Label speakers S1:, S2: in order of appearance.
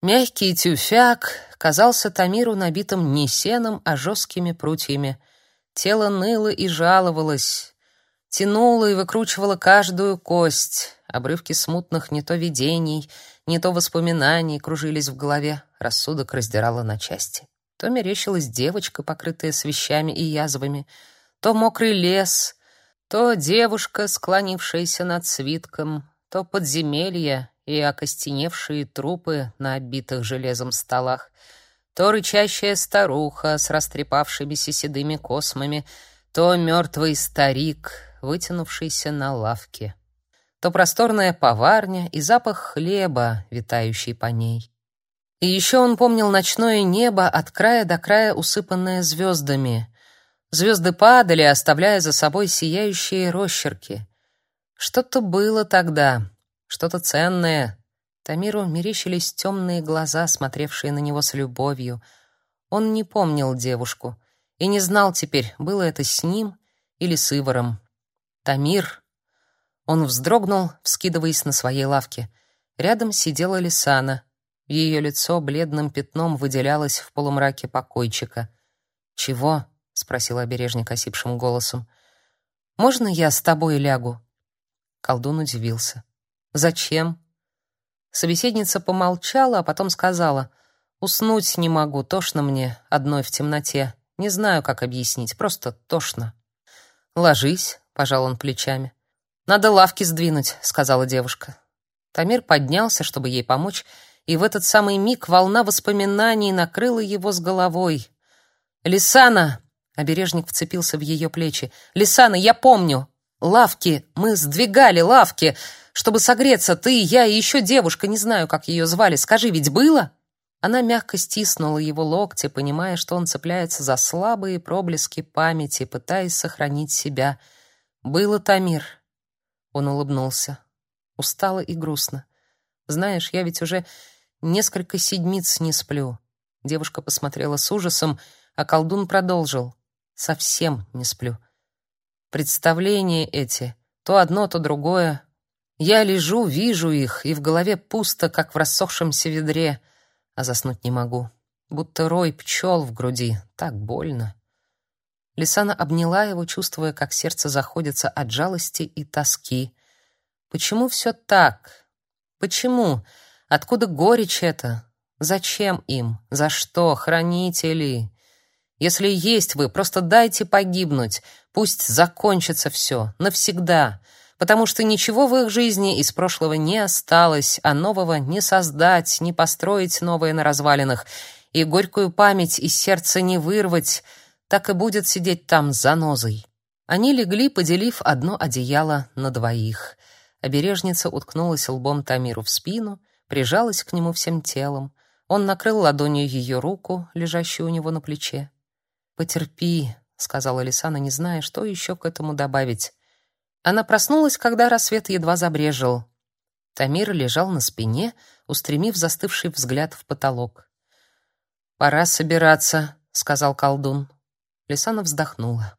S1: Мягкий тюфяк казался Тамиру набитым не сеном, а жесткими прутьями. Тело ныло и жаловалось, тянуло и выкручивало каждую кость. Обрывки смутных не то видений, не то воспоминаний кружились в голове, рассудок раздирало на части. То мерещилась девочка, покрытая свещами и язвами, то мокрый лес, то девушка, склонившаяся над свитком, то подземелье и окостеневшие трупы на оббитых железом столах, то рычащая старуха с растрепавшимися седыми космами, то мертвый старик, вытянувшийся на лавке, то просторная поварня и запах хлеба, витающий по ней. И еще он помнил ночное небо от края до края, усыпанное звездами. Звезды падали, оставляя за собой сияющие росчерки. Что-то было тогда, что-то ценное. Тамиру мерещились темные глаза, смотревшие на него с любовью. Он не помнил девушку и не знал теперь, было это с ним или с Иваром. Тамир. Он вздрогнул, вскидываясь на своей лавке. Рядом сидела Лисана. Ее лицо бледным пятном выделялось в полумраке покойчика. «Чего?» — спросил обережник осипшим голосом. «Можно я с тобой лягу?» Колдун удивился. Зачем? Собеседница помолчала, а потом сказала: "Уснуть не могу, тошно мне одной в темноте. Не знаю, как объяснить, просто тошно". "Ложись", пожал он плечами. "Надо лавки сдвинуть", сказала девушка. Тамир поднялся, чтобы ей помочь, и в этот самый миг волна воспоминаний накрыла его с головой. "Лисана!" Обережник вцепился в ее плечи. "Лисана, я помню. Лавки, мы сдвигали лавки чтобы согреться, ты, я и еще девушка, не знаю, как ее звали. Скажи, ведь было?» Она мягко стиснула его локти, понимая, что он цепляется за слабые проблески памяти, пытаясь сохранить себя. «Было, Тамир». Он улыбнулся. Устало и грустно. «Знаешь, я ведь уже несколько седмиц не сплю». Девушка посмотрела с ужасом, а колдун продолжил. «Совсем не сплю. Представления эти, то одно, то другое, я лежу, вижу их, и в голове пусто, как в рассохшемся ведре, а заснуть не могу. Будто рой пчел в груди. Так больно. Лисана обняла его, чувствуя, как сердце заходится от жалости и тоски. Почему все так? Почему? Откуда горечь эта? Зачем им? За что? Хранители? Если есть вы, просто дайте погибнуть. Пусть закончится все. Навсегда потому что ничего в их жизни из прошлого не осталось, а нового не создать, не построить новое на развалинах, и горькую память из сердца не вырвать, так и будет сидеть там занозой. Они легли, поделив одно одеяло на двоих. Обережница уткнулась лбом Тамиру в спину, прижалась к нему всем телом. Он накрыл ладонью ее руку, лежащую у него на плече. «Потерпи», — сказала Лисана, не зная, что еще к этому добавить. Она проснулась, когда рассвет едва забрежил. Тамир лежал на спине, устремив застывший взгляд в потолок. «Пора собираться», — сказал колдун. Лисана вздохнула.